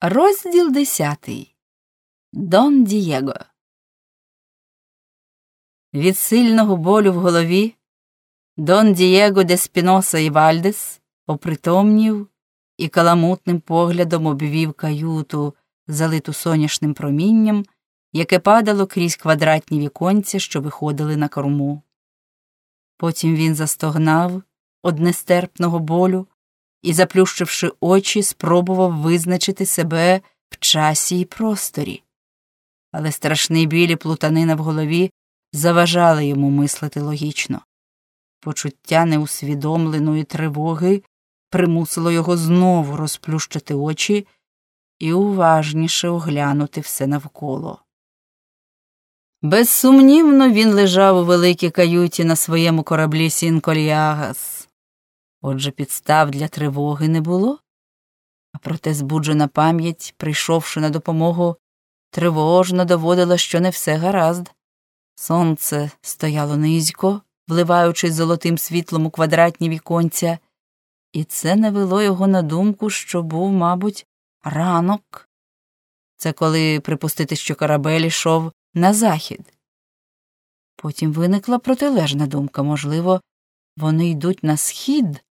Розділ десятий Дон Дієго. Від сильного болю в голові Дон Дієго де Спіноса і Вальдес опритомнів і каламутним поглядом обвів каюту, залиту сонячним промінням, яке падало крізь квадратні віконця, що виходили на корму. Потім він застогнав од нестерпного болю і, заплющивши очі, спробував визначити себе в часі і просторі. Але страшний білі плутанина в голові заважали йому мислити логічно. Почуття неусвідомленої тривоги примусило його знову розплющити очі і уважніше оглянути все навколо. Безсумнівно він лежав у великій каюті на своєму кораблі Сінкольягас. Отже, підстав для тривоги не було, а проте збуджена пам'ять, прийшовши на допомогу, тривожно доводила, що не все гаразд. Сонце стояло низько, вливаючись золотим світлом у квадратні віконця, і це навело його на думку, що був, мабуть, ранок. Це коли припустити, що корабель йшов на захід. Потім виникла протилежна думка можливо, вони йдуть на схід.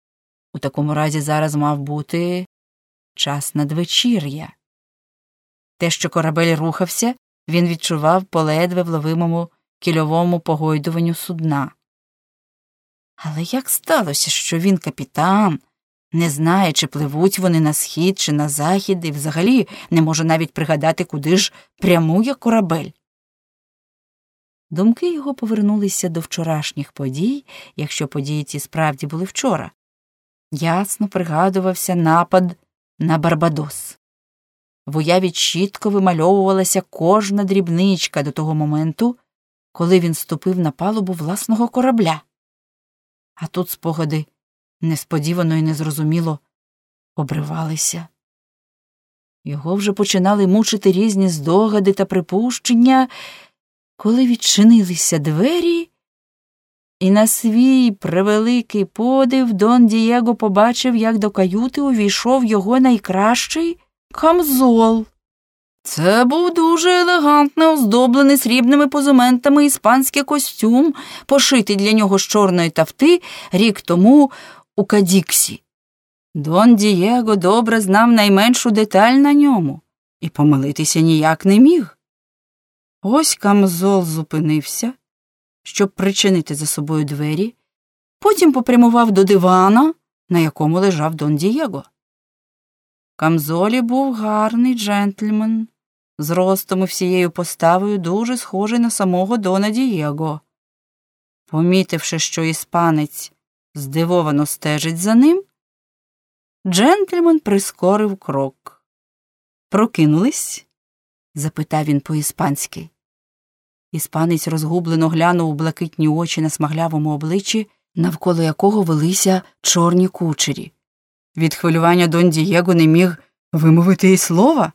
У такому разі зараз мав бути час надвечір'я. Те, що корабель рухався, він відчував по ледве вловимому кільовому погойдуванню судна. Але як сталося, що він капітан, не знає, чи пливуть вони на схід чи на захід, і взагалі не може навіть пригадати, куди ж прямує корабель? Думки його повернулися до вчорашніх подій, якщо події ці справді були вчора. Ясно пригадувався напад на Барбадос. В уяві чітко вимальовувалася кожна дрібничка до того моменту, коли він ступив на палубу власного корабля. А тут спогади несподівано і незрозуміло обривалися. Його вже починали мучити різні здогади та припущення, коли відчинилися двері. І на свій превеликий подив Дон Дієго побачив, як до каюти увійшов його найкращий камзол. Це був дуже елегантно оздоблений срібними позументами іспанський костюм, пошитий для нього з чорної тафти рік тому у Кадіксі. Дон Дієго добре знав найменшу деталь на ньому і помилитися ніяк не міг. Ось камзол зупинився щоб причинити за собою двері, потім попрямував до дивана, на якому лежав Дон Дієго. Камзолі був гарний джентльмен, з ростом і всією поставою дуже схожий на самого Дона Дієго. Помітивши, що іспанець здивовано стежить за ним, джентльмен прискорив крок. Прокинулись? запитав він по іспанськи. Іспанець розгублено глянув у блакитні очі на смаглявому обличчі, навколо якого велися чорні кучері. Від хвилювання Дон Дієго не міг вимовити й слова.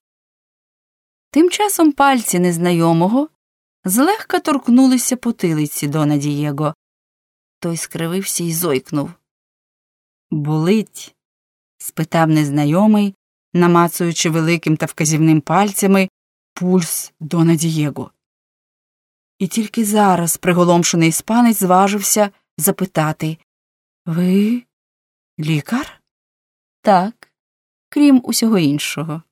Тим часом пальці незнайомого злегка торкнулися потилиці Дона Дієго. Той скривився і зойкнув. Болить? спитав незнайомий, намацуючи великим та вказівним пальцями пульс Дона Дієго. І тільки зараз приголомшений іспанець зважився запитати Ви лікар? Так, крім усього іншого,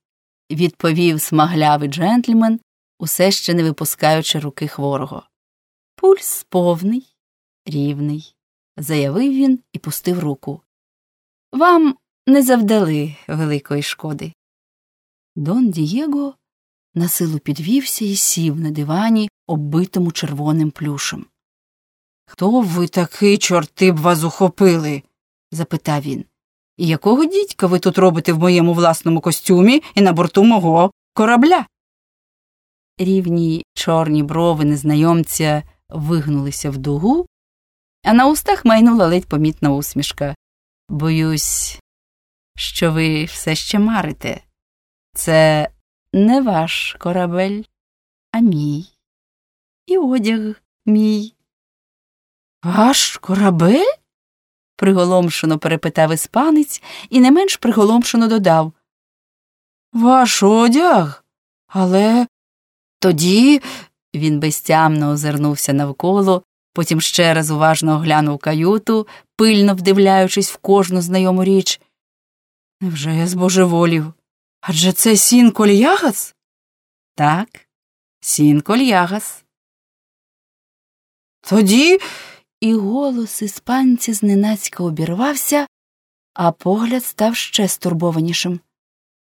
відповів смаглявий джентльмен, усе ще не випускаючи руки хворого. Пульс повний, рівний, заявив він і пустив руку. Вам не завдали великої шкоди. Дон Дієго насилу підвівся і сів на дивані, оббитому червоним плюшем. Хто ви такий, чорти б вас ухопили? запитав він. І якого дідька ви тут робите в моєму власному костюмі і на борту мого корабля? Рівні чорні брови незнайомця вигнулися в дугу, а на устах майнула ледь помітна усмішка. Боюсь, що ви все ще марите. Це не ваш корабель, а мій. І одяг мій. Ваш корабель? приголомшено перепитав іспанець і не менш приголомшено додав. Ваш одяг? Але тоді він безтямно озирнувся навколо, потім ще раз уважно оглянув каюту, пильно вдивляючись в кожну знайому річ. Невже я збожеволів? Адже це сін кольягас? Так, сін кольягас. Тоді і голос іспанця зненацька обірвався, а погляд став ще стурбованішим.